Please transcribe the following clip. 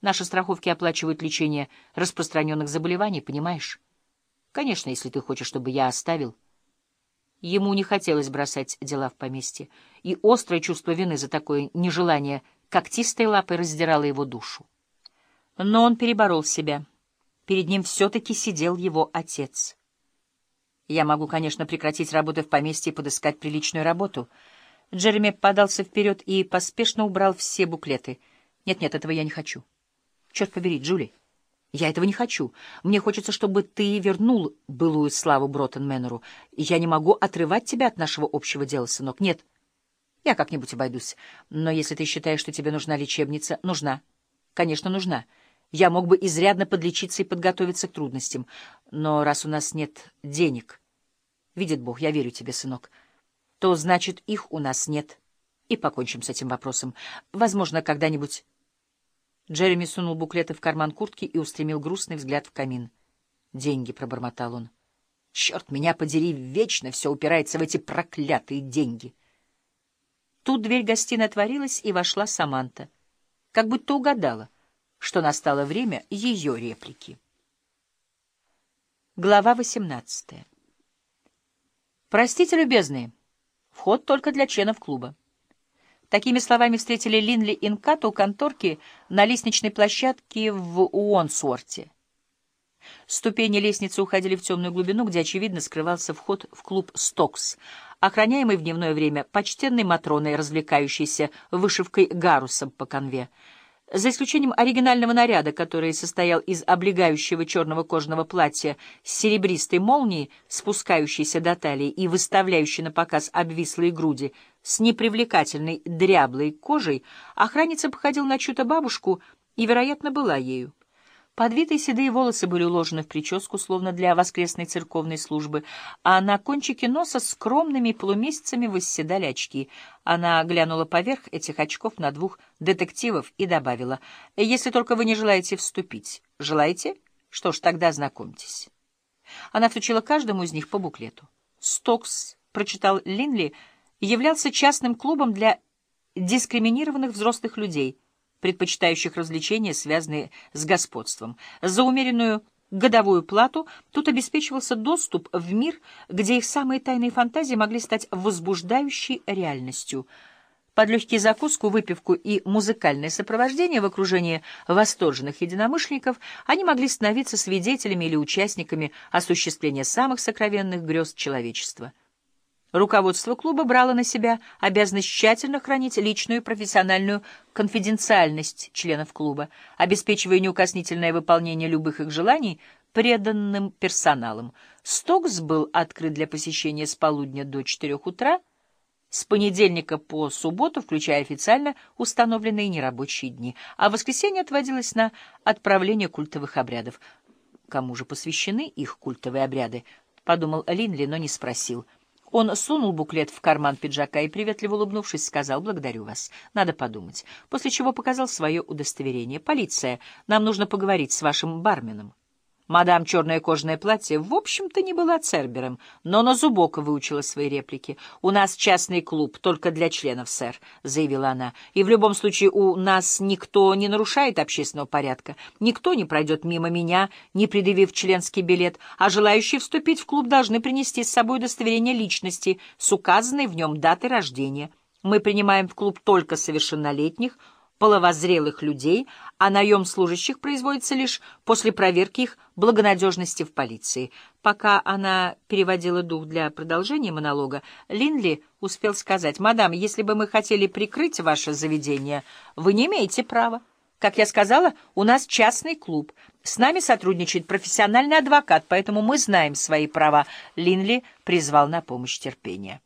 Наши страховки оплачивают лечение распространенных заболеваний, понимаешь? Конечно, если ты хочешь, чтобы я оставил. Ему не хотелось бросать дела в поместье, и острое чувство вины за такое нежелание когтистой лапой раздирало его душу. Но он переборол себя. Перед ним все-таки сидел его отец. Я могу, конечно, прекратить работу в поместье и подыскать приличную работу. Джереми подался вперед и поспешно убрал все буклеты. Нет-нет, этого я не хочу. Черт побери, Джули. Я этого не хочу. Мне хочется, чтобы ты вернул былую славу Броттон Мэннеру. Я не могу отрывать тебя от нашего общего дела, сынок. Нет. Я как-нибудь обойдусь. Но если ты считаешь, что тебе нужна лечебница, нужна. Конечно, нужна. Я мог бы изрядно подлечиться и подготовиться к трудностям. Но раз у нас нет денег, видит Бог, я верю тебе, сынок, то значит, их у нас нет. И покончим с этим вопросом. Возможно, когда-нибудь... Джереми сунул буклеты в карман куртки и устремил грустный взгляд в камин. «Деньги», — пробормотал он. «Черт меня подери, вечно все упирается в эти проклятые деньги». Тут дверь гостиной отворилась, и вошла Саманта. Как будто угадала, что настало время ее реплики. Глава восемнадцатая. «Простите, любезные, вход только для членов клуба». Такими словами встретили Линли Инката у конторки на лестничной площадке в Уонсуорте. Ступени лестницы уходили в темную глубину, где, очевидно, скрывался вход в клуб «Стокс», охраняемый в дневное время почтенной Матроной, развлекающейся вышивкой гарусом по конве. За исключением оригинального наряда, который состоял из облегающего черного кожаного платья с серебристой молнией, спускающейся до талии и выставляющей на показ обвислые груди, с непривлекательной дряблой кожей, охранница походила на чью-то бабушку и, вероятно, была ею. Подвитые седые волосы были уложены в прическу, словно для воскресной церковной службы, а на кончике носа скромными полумесяцами восседали очки. Она глянула поверх этих очков на двух детективов и добавила, «Если только вы не желаете вступить. Желаете? Что ж, тогда знакомьтесь». Она всучила каждому из них по буклету. «Стокс», — прочитал Линли, — являлся частным клубом для дискриминированных взрослых людей — предпочитающих развлечения, связанные с господством. За умеренную годовую плату тут обеспечивался доступ в мир, где их самые тайные фантазии могли стать возбуждающей реальностью. Под легкий закуску, выпивку и музыкальное сопровождение в окружении восторженных единомышленников они могли становиться свидетелями или участниками осуществления самых сокровенных грез человечества. Руководство клуба брало на себя обязанность тщательно хранить личную и профессиональную конфиденциальность членов клуба, обеспечивая неукоснительное выполнение любых их желаний преданным персоналом. Стокс был открыт для посещения с полудня до четырех утра, с понедельника по субботу, включая официально установленные нерабочие дни, а воскресенье отводилось на отправление культовых обрядов. Кому же посвящены их культовые обряды? — подумал Линли, но не спросил — он сунул буклет в карман пиджака и, приветливо улыбнувшись, сказал «Благодарю вас. Надо подумать». После чего показал свое удостоверение. «Полиция, нам нужно поговорить с вашим барменом». Мадам черное кожаное платье в общем-то не была Цербером, но на зубок выучила свои реплики. «У нас частный клуб, только для членов, сэр», — заявила она. «И в любом случае у нас никто не нарушает общественного порядка. Никто не пройдет мимо меня, не предъявив членский билет, а желающие вступить в клуб должны принести с собой удостоверение личности с указанной в нем датой рождения. Мы принимаем в клуб только совершеннолетних, половозрелых людей, а наем служащих производится лишь после проверки их благонадежности в полиции. Пока она переводила дух для продолжения монолога, Линли успел сказать, «Мадам, если бы мы хотели прикрыть ваше заведение, вы не имеете права. Как я сказала, у нас частный клуб. С нами сотрудничает профессиональный адвокат, поэтому мы знаем свои права». Линли призвал на помощь терпения.